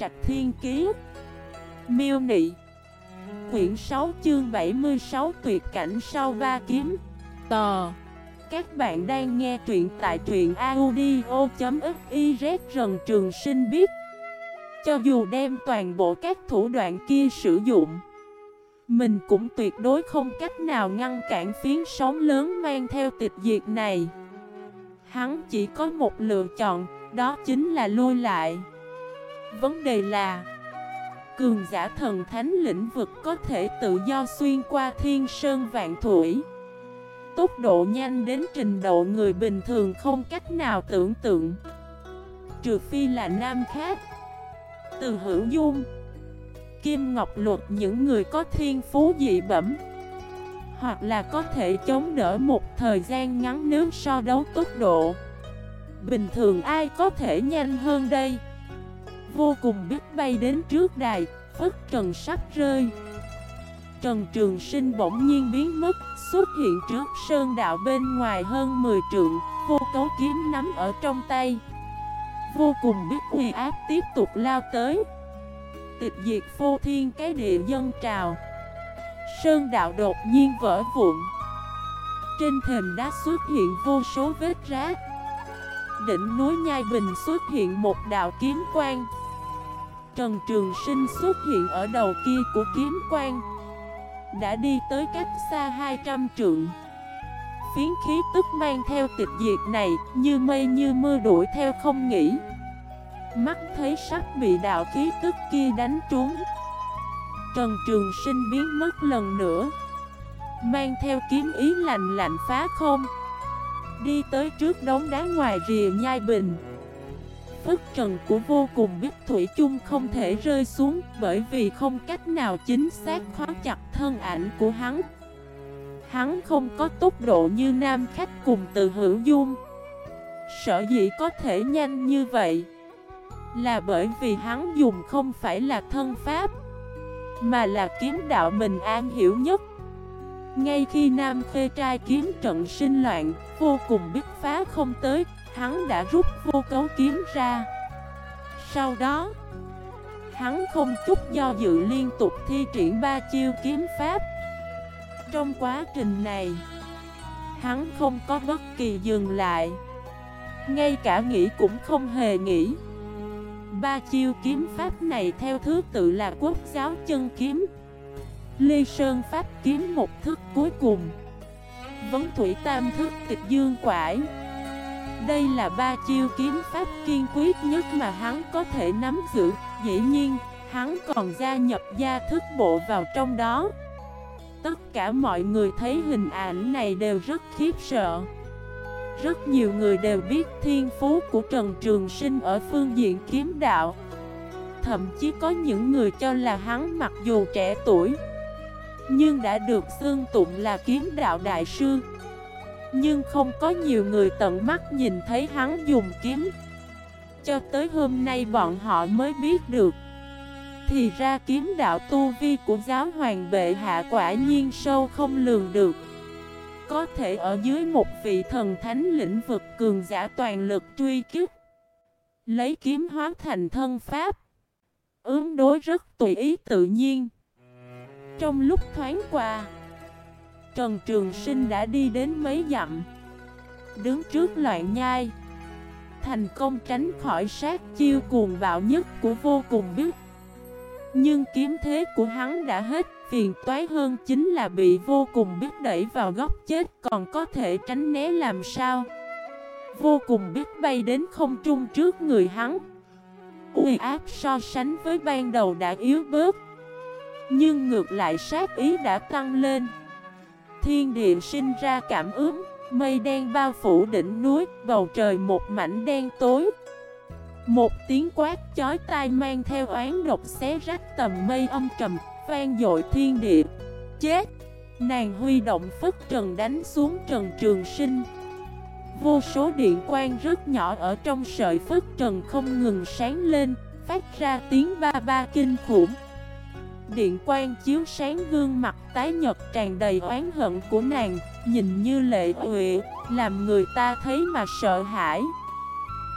Trạch Thiên Kiế Miêu Nị. Quyển 6 chương 76 tuyệt cảnh sau ba kiếm. Tò. Các bạn đang nghe truyện tại truyện audio.xyz Rần Trường Sinh biết. Cho dù đem toàn bộ các thủ đoạn kia sử dụng Mình cũng tuyệt đối không cách nào ngăn cản phiến sóng lớn mang theo tịch diệt này. Hắn chỉ có một lựa chọn, đó chính là lui lại. Vấn đề là, Cường giả thần thánh lĩnh vực có thể tự do xuyên qua thiên sơn vạn thủy. Tốc độ nhanh đến trình độ người bình thường không cách nào tưởng tượng. Trừ phi là nam khác. Từ hữu dung, Kim Ngọc Luật, những người có thiên phú dị bẩm, Hoặc là có thể chống đỡ một thời gian ngắn nếu so đấu tốc độ. Bình thường ai có thể nhanh hơn đây? Vô cùng biết bay đến trước đài, Phất trần sắp rơi. Trần Trường Sinh bỗng nhiên biến mất, Xuất hiện trước sơn đạo bên ngoài hơn 10 trượng, Vô cấu kiếm nắm ở trong tay. Vô cùng biết uy áp tiếp tục lao tới. Tịch diệt phô thiên cái địa dân trào. Sơn đạo đột nhiên vỡ vụn. Trên thềm đá xuất hiện vô số vết rác. Đỉnh núi Nhai Bình xuất hiện một đạo kiếm quang. Trần Trường Sinh xuất hiện ở đầu kia của kiếm quang Đã đi tới cách xa 200 trượng. Phiến khí tức mang theo tịch diệt này Như mây như mưa đuổi theo không nghỉ. Mắt thấy sắp bị đạo khí tức kia đánh trúng. Trần Trường Sinh biến mất lần nữa, Mang theo kiếm ý lạnh lạnh phá không. Đi tới trước đống đá ngoài rìa nhai bình ức trần của vô cùng biết thủy chung không thể rơi xuống Bởi vì không cách nào chính xác khóa chặt thân ảnh của hắn. Hắn không có tốc độ như nam khách cùng từ hữu dung. Sở dĩ có thể nhanh như vậy Là bởi vì hắn dùng không phải là thân pháp, Mà là kiếm đạo mình an hiểu nhất. Ngay khi nam khê trai kiếm trận sinh loạn, Vô cùng biết phá không tới Hắn đã rút vô cấu kiếm ra. Sau đó, Hắn không chút do dự liên tục thi triển ba chiêu kiếm pháp. Trong quá trình này, Hắn không có bất kỳ dừng lại. Ngay cả nghĩ cũng không hề nghĩ. Ba chiêu kiếm pháp này theo thứ tự là quốc giáo chân kiếm, ly Sơn pháp kiếm một thức cuối cùng, Vấn thủy tam thức tịch dương quải đây là ba chiêu kiếm pháp kiên quyết nhất mà hắn có thể nắm giữ. Dĩ nhiên, hắn còn gia nhập gia thức bộ vào trong đó. Tất cả mọi người thấy hình ảnh này đều rất khiếp sợ. Rất nhiều người đều biết thiên phú của Trần Trường Sinh ở phương diện kiếm đạo. Thậm chí có những người cho là hắn mặc dù trẻ tuổi Nhưng đã được xương tụng là kiếm đạo đại sư nhưng không có nhiều người tận mắt nhìn thấy hắn dùng kiếm. Cho tới hôm nay bọn họ mới biết được. Thì ra kiếm đạo tu vi của giáo hoàng bệ hạ quả nhiên sâu không lường được. Có thể ở dưới một vị thần thánh lĩnh vực cường giả toàn lực truy kích. Lấy kiếm hóa thành thân pháp. Ứng đối rất tùy ý tự nhiên. Trong lúc thoáng qua Trần Trường Sinh đã đi đến mấy dặm. Đứng trước loạn nhai. Thành công tránh khỏi sát chiêu cuồng bạo nhất của vô cùng biết. Nhưng kiếm thế của hắn đã hết, Phiền toái hơn chính là bị vô cùng biết đẩy vào góc chết Còn có thể tránh né làm sao. Vô cùng biết bay đến không trung trước người hắn. Uy áp so sánh với ban đầu đã yếu bớt. Nhưng ngược lại sát ý đã tăng lên thiên địa sinh ra cảm ứng, mây đen bao phủ đỉnh núi, bầu trời một mảnh đen tối. Một tiếng quát chói tai mang theo oán độc xé rách tầm mây âm trầm, vang dội thiên địa. Chết! Nàng huy động phất trần đánh xuống trần trường sinh. Vô số điện quang rất nhỏ ở trong sợi phất trần không ngừng sáng lên, phát ra tiếng ba ba kinh khủng. Điện quang chiếu sáng gương mặt tái nhật tràn đầy oán hận của nàng Nhìn như lệ huệ, làm người ta thấy mà sợ hãi.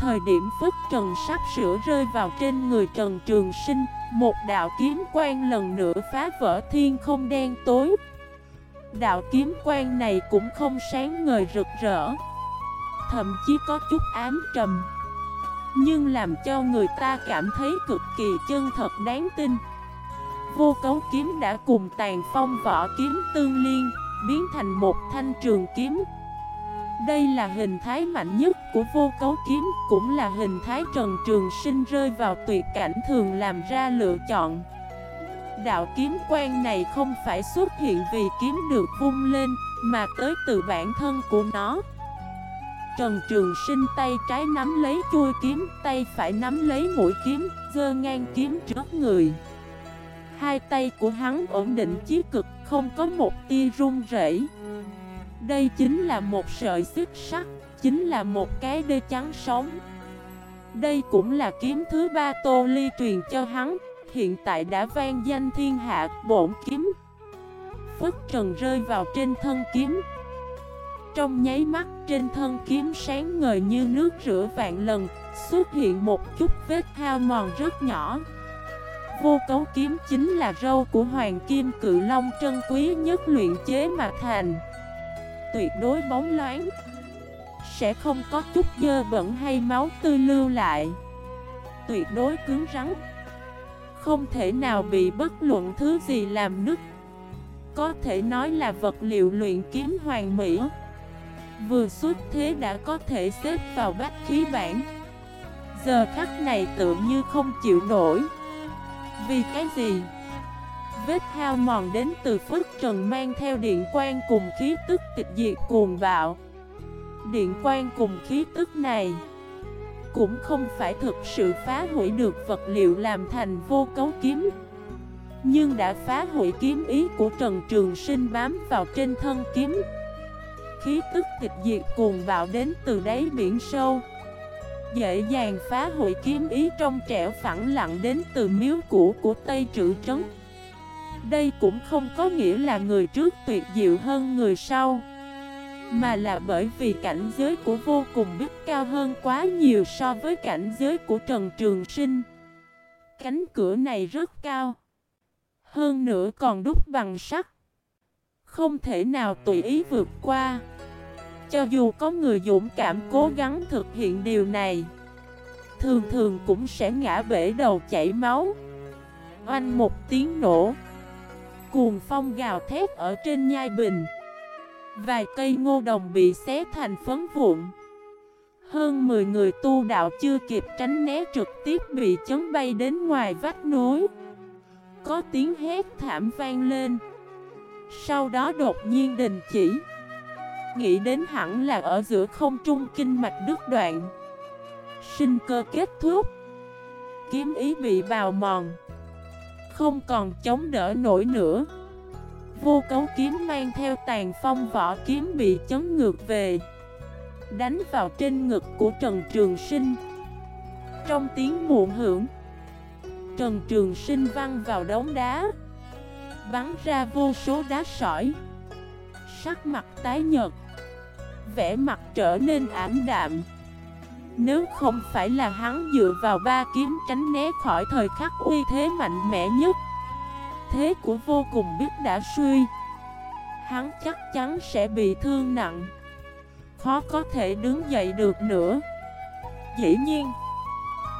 Thời điểm Phất Trần sắp sửa rơi vào trên người Trần Trường Sinh Một đạo kiếm quang lần nữa phá vỡ thiên không đen tối. Đạo kiếm quang này cũng không sáng ngời rực rỡ Thậm chí có chút ám trầm Nhưng làm cho người ta cảm thấy cực kỳ chân thật đáng tin. Vô cấu kiếm đã cùng tàn phong võ kiếm tương liên, Biến thành một thanh trường kiếm. Đây là hình thái mạnh nhất của vô cấu kiếm, Cũng là hình thái trần trường sinh rơi vào tuyệt cảnh thường làm ra lựa chọn. Đạo kiếm quan này không phải xuất hiện vì kiếm được vung lên, Mà tới từ bản thân của nó. Trần Trường Sinh tay trái nắm lấy chui kiếm, Tay phải nắm lấy mũi kiếm Dơ ngang kiếm trước người. Hai tay của hắn ổn định chí cực, Không có một tia run rẩy. Đây chính là một sợi xích sắt, Chính là một cái đê trắng sống Đây cũng là kiếm thứ ba Tô Ly truyền cho hắn, hiện tại đã vang danh thiên hạ bổn kiếm. Phất trần rơi vào trên thân kiếm. Trong nháy mắt, trên thân kiếm sáng ngời như nước rửa vạn lần, Xuất hiện một chút vết hao mòn rất nhỏ. Vô cấu kiếm chính là râu của hoàng kim cự long trân quý nhất luyện chế mà thành. Tuyệt đối bóng loáng. Sẽ không có chút dơ bẩn hay máu tươi lưu lại. Tuyệt đối cứng rắn. Không thể nào bị bất luận thứ gì làm nứt. Có thể nói là vật liệu luyện kiếm hoàn mỹ. Vừa xuất thế đã có thể xếp vào bách khí bản Giờ khắc này tự như không chịu nổi. Vì cái gì? Vết hao mòn đến từ phức trần mang theo điện quang cùng khí tức tịch diệt cuồng bạo. Điện quang cùng khí tức này cũng không phải thực sự phá hủy được vật liệu làm thành vô cấu kiếm, Nhưng đã phá hủy kiếm ý của Trần Trường Sinh bám vào trên thân kiếm. Khí tức tịch diệt cuồng bạo đến từ đáy biển sâu. Dễ dàng phá hủy kiếm ý trong trẻo phẳng lặng đến từ miếu cũ của Tây Trữ Trấn. Đây cũng không có nghĩa là người trước tuyệt diệu hơn người sau, mà là bởi vì cảnh giới của vô cùng biết cao hơn quá nhiều so với cảnh giới của Trần Trường Sinh. Cánh cửa này rất cao, Hơn nữa còn đúc bằng sắt, Không thể nào tùy ý vượt qua. Cho dù có người dũng cảm cố gắng thực hiện điều này, Thường thường cũng sẽ ngã bể đầu chảy máu. Oanh một tiếng nổ, Cuồng phong gào thét ở trên nhai bình. Vài cây ngô đồng bị xé thành phấn vụn. Hơn 10 người tu đạo chưa kịp tránh né trực tiếp bị chấn bay đến ngoài vách núi. Có tiếng hét thảm vang lên. Sau đó đột nhiên đình chỉ. Nghĩ đến hẳn là ở giữa không trung kinh mạch đứt đoạn. Sinh cơ kết thúc. Kiếm ý bị bào mòn. Không còn chống đỡ nổi nữa. Vô cấu kiếm mang theo tàn phong vỏ kiếm bị chấn ngược về. Đánh vào trên ngực của Trần Trường Sinh. Trong tiếng muộn hưởng, Trần Trường Sinh văng vào đống đá. Bắn ra vô số đá sỏi. Sắc mặt tái nhợt. Vẻ mặt trở nên ảm đạm. Nếu không phải là hắn dựa vào ba kiếm tránh né khỏi thời khắc uy thế mạnh mẽ nhất, thế của vô cùng biết đã suy, Hắn chắc chắn sẽ bị thương nặng. Khó có thể đứng dậy được nữa. Dĩ nhiên,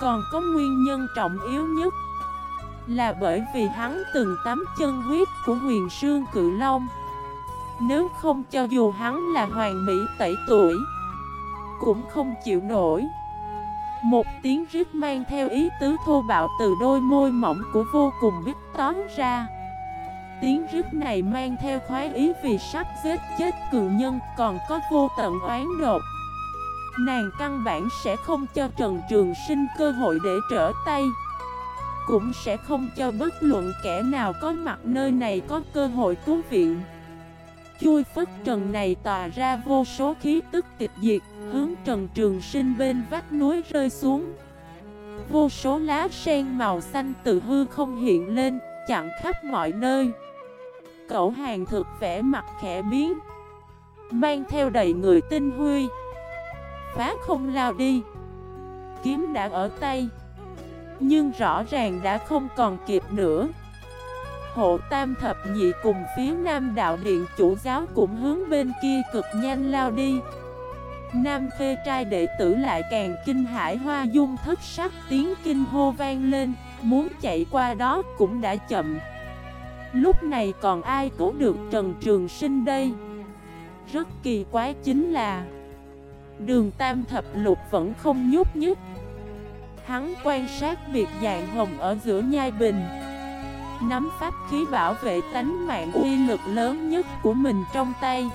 Còn có nguyên nhân trọng yếu nhất Là bởi vì hắn từng tắm chân huyết của huyền sương cự long. Nếu không cho dù hắn là hoàng mỹ tẩy tuổi, Cũng không chịu nổi. Một tiếng rít mang theo ý tứ thô bạo từ đôi môi mỏng của vô cùng biết tóm ra. Tiếng rít này mang theo khoái ý vì sắp giết chết cường nhân còn có vô tận oán đột Nàng căn bản sẽ không cho Trần Trường Sinh cơ hội để trở tay, Cũng sẽ không cho bất luận kẻ nào có mặt nơi này có cơ hội cứu viện. Chui phất trần này tỏa ra vô số khí tức tịch diệt, Hướng trần trường sinh bên vách núi rơi xuống. Vô số lá sen màu xanh từ hư không hiện lên, Chặn khắp mọi nơi. Cậu hàng thực vẽ mặt khẽ biến, Mang theo đầy người tinh huy. Phá không lao đi, kiếm đã ở tay, Nhưng rõ ràng đã không còn kịp nữa. Hộ tam thập nhị cùng phía nam đạo điện chủ giáo cũng hướng bên kia cực nhanh lao đi. Nam phê trai đệ tử lại càng kinh hải hoa dung thất sắc, tiếng kinh hô vang lên, Muốn chạy qua đó cũng đã chậm. Lúc này còn ai cứu được Trần Trường Sinh đây? Rất kỳ quái chính là, Đường Tam Thập Lục vẫn không nhúc nhích. Hắn quan sát việc dạng hồng ở giữa nhai bình. Nắm pháp khí bảo vệ tánh mạng uy lực lớn nhất của mình trong tay.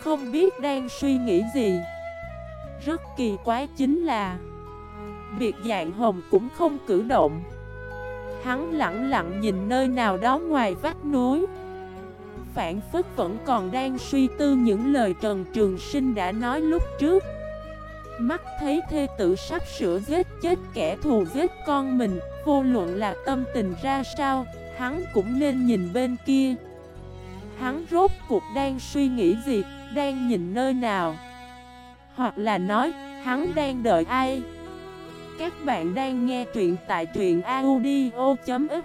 Không biết đang suy nghĩ gì. Rất kỳ quái chính là Biệt dạng hồng cũng không cử động. Hắn lặng lặng nhìn nơi nào đó ngoài vách núi. Phản phức vẫn còn đang suy tư những lời Trần Trường Sinh đã nói lúc trước. Mắt thấy thê tử sắp sửa giết chết kẻ thù giết con mình, Vô luận là tâm tình ra sao, Hắn cũng nên nhìn bên kia. Hắn rốt cuộc đang suy nghĩ gì, Đang nhìn nơi nào? Hoặc là nói, Hắn đang đợi ai? Các bạn đang nghe truyện tại truyện audio.fif